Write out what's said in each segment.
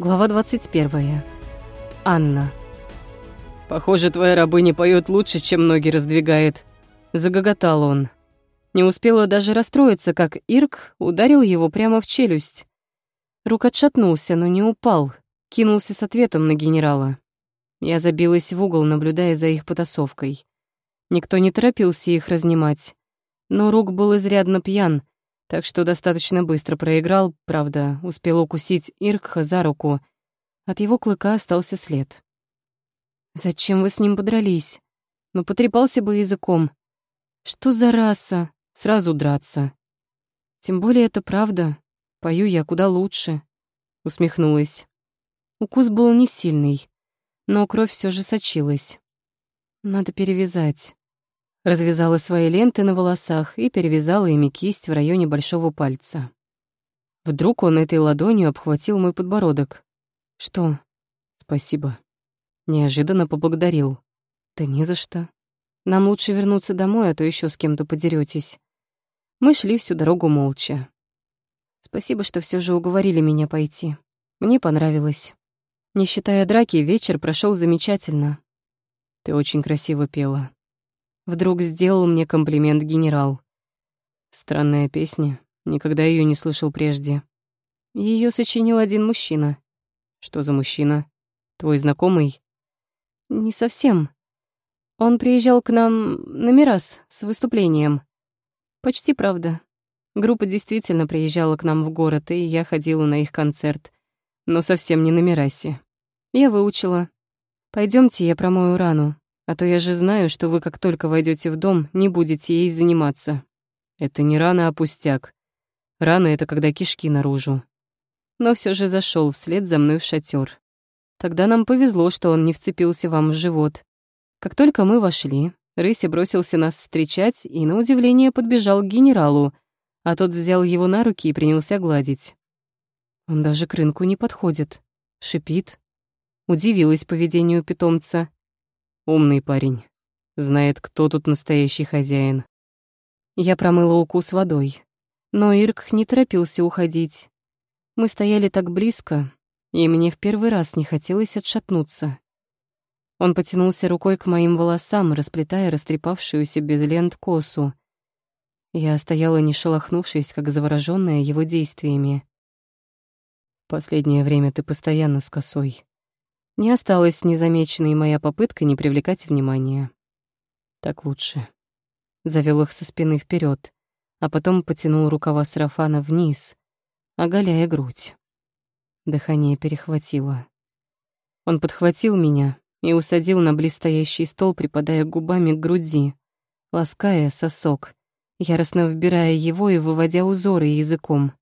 Глава 21. Анна. «Похоже, твоя рабыня поет лучше, чем ноги раздвигает», — загоготал он. Не успела даже расстроиться, как Ирк ударил его прямо в челюсть. Рук отшатнулся, но не упал, кинулся с ответом на генерала. Я забилась в угол, наблюдая за их потасовкой. Никто не торопился их разнимать. Но Рук был изрядно пьян, так что достаточно быстро проиграл, правда, успел укусить Иркха за руку. От его клыка остался след. «Зачем вы с ним подрались? Ну, потрепался бы языком. Что за раса? Сразу драться. Тем более это правда. Пою я куда лучше», — усмехнулась. Укус был не сильный, но кровь все же сочилась. «Надо перевязать». Развязала свои ленты на волосах и перевязала ими кисть в районе большого пальца. Вдруг он этой ладонью обхватил мой подбородок. «Что?» «Спасибо». Неожиданно поблагодарил. «Да не за что. Нам лучше вернуться домой, а то еще с кем-то подеретесь. Мы шли всю дорогу молча. Спасибо, что все же уговорили меня пойти. Мне понравилось. Не считая драки, вечер прошел замечательно. Ты очень красиво пела. Вдруг сделал мне комплимент генерал. Странная песня, никогда ее не слышал прежде. Ее сочинил один мужчина. Что за мужчина? Твой знакомый? Не совсем. Он приезжал к нам на Мирас с выступлением. Почти правда. Группа действительно приезжала к нам в город, и я ходила на их концерт. Но совсем не на Мирасе. Я выучила. Пойдемте, я промою рану. А то я же знаю, что вы, как только войдете в дом, не будете ей заниматься. Это не рана, а пустяк. Рана — это когда кишки наружу. Но все же зашел вслед за мной в шатер. Тогда нам повезло, что он не вцепился вам в живот. Как только мы вошли, Рыси бросился нас встречать и, на удивление, подбежал к генералу, а тот взял его на руки и принялся гладить. Он даже к рынку не подходит, шипит. Удивилась поведению питомца. Умный парень. Знает, кто тут настоящий хозяин. Я промыла укус водой. Но Ирк не торопился уходить. Мы стояли так близко, и мне в первый раз не хотелось отшатнуться. Он потянулся рукой к моим волосам, расплетая растрепавшуюся без лент косу. Я стояла, не шелохнувшись, как заворожённая его действиями. «Последнее время ты постоянно с косой», не осталась незамеченной моя попытка не привлекать внимания. Так лучше. Завел их со спины вперед, а потом потянул рукава сарафана вниз, оголяя грудь. Дыхание перехватило. Он подхватил меня и усадил на близстоящий стол, припадая губами к груди, лаская сосок, яростно вбирая его и выводя узоры языком.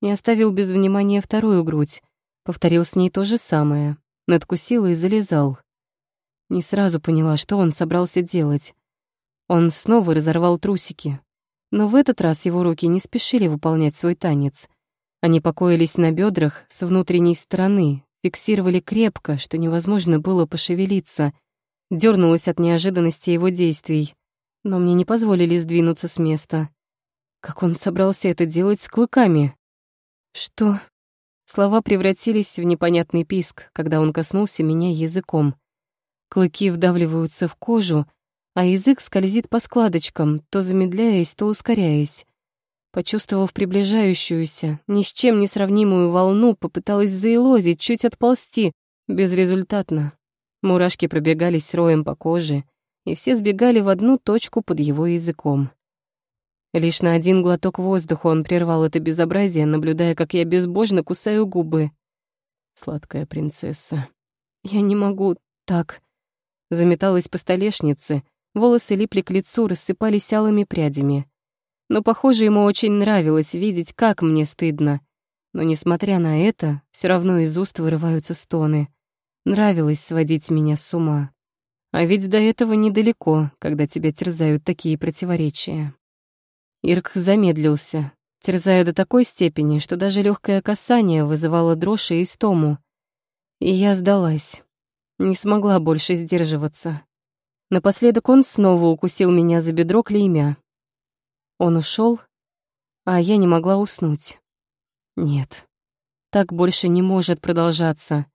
Не оставил без внимания вторую грудь, повторил с ней то же самое, надкусила и залезал. Не сразу поняла, что он собрался делать. Он снова разорвал трусики. Но в этот раз его руки не спешили выполнять свой танец. Они покоились на бедрах с внутренней стороны, фиксировали крепко, что невозможно было пошевелиться. Дёрнулась от неожиданности его действий, но мне не позволили сдвинуться с места. Как он собрался это делать с клыками? Что? Слова превратились в непонятный писк, когда он коснулся меня языком. Клыки вдавливаются в кожу, а язык скользит по складочкам, то замедляясь, то ускоряясь. Почувствовав приближающуюся, ни с чем не сравнимую волну, попыталась заилозить, чуть отползти, безрезультатно. Мурашки пробегались роем по коже, и все сбегали в одну точку под его языком. Лишь на один глоток воздуха он прервал это безобразие, наблюдая, как я безбожно кусаю губы. Сладкая принцесса. Я не могу так. Заметалась по столешнице, волосы липли к лицу, рассыпались алыми прядями. Но, похоже, ему очень нравилось видеть, как мне стыдно. Но, несмотря на это, все равно из уст вырываются стоны. Нравилось сводить меня с ума. А ведь до этого недалеко, когда тебя терзают такие противоречия. Ирк замедлился, терзая до такой степени, что даже легкое касание вызывало дрожь и истому. И я сдалась. Не смогла больше сдерживаться. Напоследок он снова укусил меня за бедро клеймя. Он ушел, а я не могла уснуть. Нет, Так больше не может продолжаться.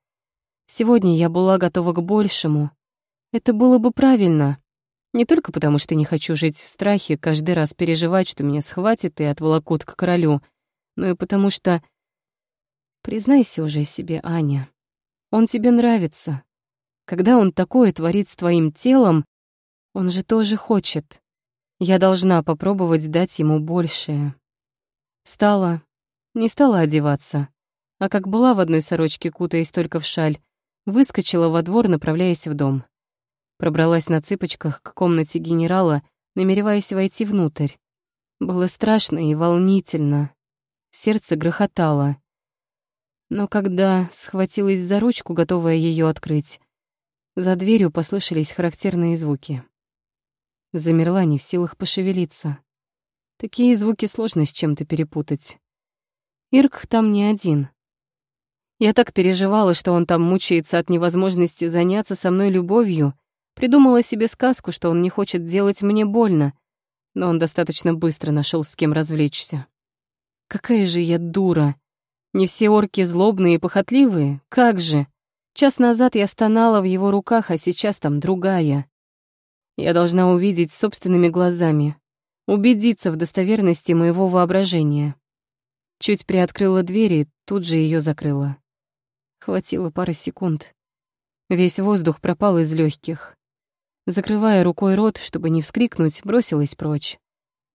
Сегодня я была готова к большему. Это было бы правильно. Не только потому, что не хочу жить в страхе, каждый раз переживать, что меня схватит и отволокут к королю, но и потому что... Признайся уже себе, Аня. Он тебе нравится. Когда он такое творит с твоим телом, он же тоже хочет. Я должна попробовать дать ему большее. Встала, не стала одеваться, а как была в одной сорочке, кутаясь только в шаль, выскочила во двор, направляясь в дом. Пробралась на цыпочках к комнате генерала, намереваясь войти внутрь. Было страшно и волнительно. Сердце грохотало. Но когда схватилась за ручку, готовая ее открыть, за дверью послышались характерные звуки. Замерла не в силах пошевелиться. Такие звуки сложно с чем-то перепутать. Ирк там не один. Я так переживала, что он там мучается от невозможности заняться со мной любовью, Придумала себе сказку, что он не хочет делать мне больно, но он достаточно быстро нашел с кем развлечься. Какая же я дура! Не все орки злобные и похотливые, как же! Час назад я стонала в его руках, а сейчас там другая. Я должна увидеть собственными глазами, убедиться в достоверности моего воображения. Чуть приоткрыла дверь и тут же ее закрыла. Хватило пары секунд. Весь воздух пропал из легких. Закрывая рукой рот, чтобы не вскрикнуть, бросилась прочь.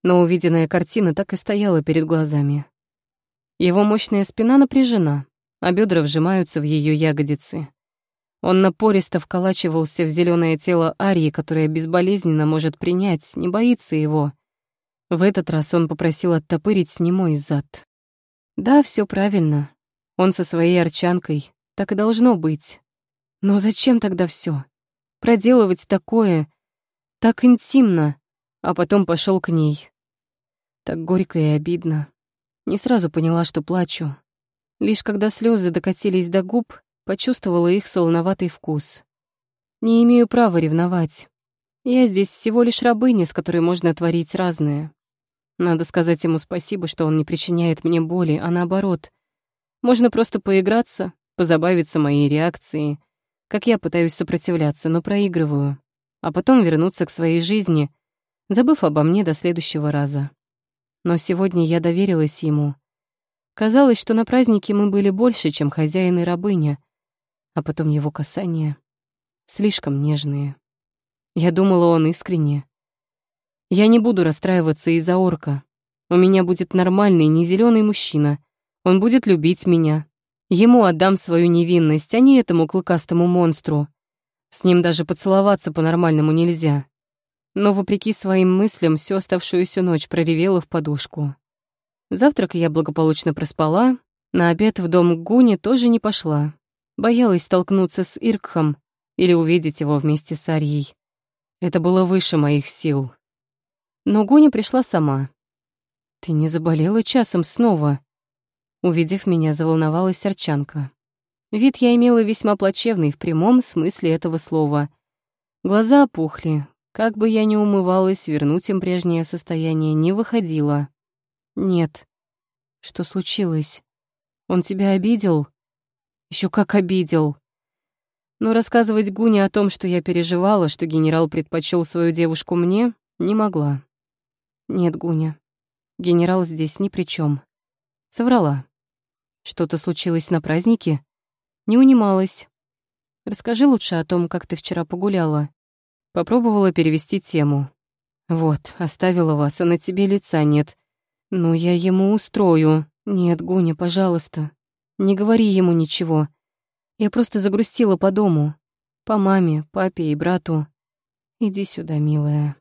Но увиденная картина так и стояла перед глазами. Его мощная спина напряжена, а бедра вжимаются в ее ягодицы. Он напористо вколачивался в зеленое тело Арии, которое безболезненно может принять, не боится его. В этот раз он попросил оттопырить немой зад. Да, все правильно. Он со своей арчанкой. Так и должно быть. Но зачем тогда все? Проделывать такое, так интимно, а потом пошел к ней. Так горько и обидно. Не сразу поняла, что плачу. Лишь когда слезы докатились до губ, почувствовала их солоноватый вкус. Не имею права ревновать. Я здесь всего лишь рабыня, с которой можно творить разное. Надо сказать ему спасибо, что он не причиняет мне боли, а наоборот. Можно просто поиграться, позабавиться моей реакцией, как я пытаюсь сопротивляться, но проигрываю, а потом вернуться к своей жизни, забыв обо мне до следующего раза. Но сегодня я доверилась ему. Казалось, что на празднике мы были больше, чем хозяин и рабыня, а потом его касания слишком нежные. Я думала, он искренне. Я не буду расстраиваться из-за орка. У меня будет нормальный, не зеленый мужчина. Он будет любить меня, Ему отдам свою невинность, а не этому клыкастому монстру. С ним даже поцеловаться по-нормальному нельзя. Но, вопреки своим мыслям, всю оставшуюся ночь проревела в подушку. Завтрак я благополучно проспала, на обед в дом к Гуне тоже не пошла. Боялась столкнуться с Иркхом или увидеть его вместе с Арьей. Это было выше моих сил. Но Гуня пришла сама. «Ты не заболела часом снова?» Увидев меня, заволновалась Серчанка. Вид я имела весьма плачевный в прямом смысле этого слова. Глаза опухли. Как бы я ни умывалась, вернуть им прежнее состояние не выходило. Нет. Что случилось? Он тебя обидел? Еще как обидел. Но рассказывать Гуне о том, что я переживала, что генерал предпочел свою девушку мне, не могла. Нет, Гуня, генерал здесь ни при чем. Соврала. Что-то случилось на празднике? Не унималась. Расскажи лучше о том, как ты вчера погуляла. Попробовала перевести тему. Вот, оставила вас, а на тебе лица нет. Ну, я ему устрою. Нет, Гуня, пожалуйста. Не говори ему ничего. Я просто загрустила по дому. По маме, папе и брату. Иди сюда, милая.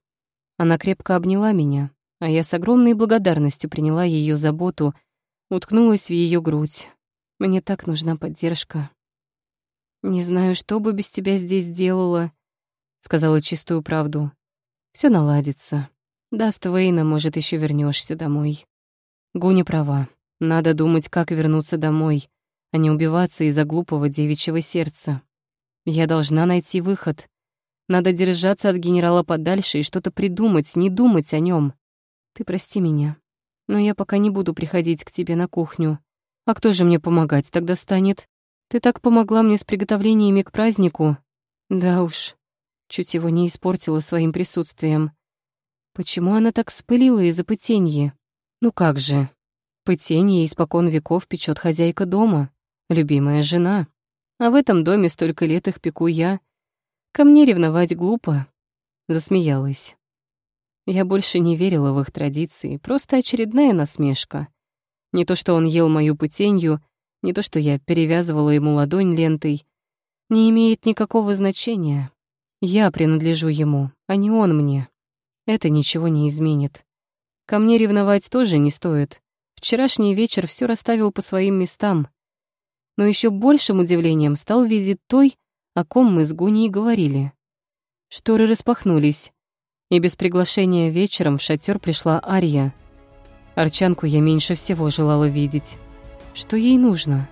Она крепко обняла меня, а я с огромной благодарностью приняла ее заботу уткнулась в ее грудь. Мне так нужна поддержка. «Не знаю, что бы без тебя здесь делала», — сказала чистую правду. Все наладится. Даст Вейна, может, еще вернешься домой. Гуня права. Надо думать, как вернуться домой, а не убиваться из-за глупого девичьего сердца. Я должна найти выход. Надо держаться от генерала подальше и что-то придумать, не думать о нем. Ты прости меня но я пока не буду приходить к тебе на кухню. А кто же мне помогать тогда станет? Ты так помогла мне с приготовлениями к празднику. Да уж, чуть его не испортила своим присутствием. Почему она так вспылила из-за пытенья? Ну как же, пытенье испокон веков печет хозяйка дома, любимая жена. А в этом доме столько лет их пеку я. Ко мне ревновать глупо. Засмеялась. Я больше не верила в их традиции, просто очередная насмешка. Не то, что он ел мою пытенью, не то, что я перевязывала ему ладонь лентой. Не имеет никакого значения. Я принадлежу ему, а не он мне. Это ничего не изменит. Ко мне ревновать тоже не стоит. Вчерашний вечер все расставил по своим местам. Но еще большим удивлением стал визит той, о ком мы с Гуней говорили. Шторы распахнулись, и без приглашения вечером в шатер пришла Ария. Арчанку я меньше всего желала видеть. Что ей нужно?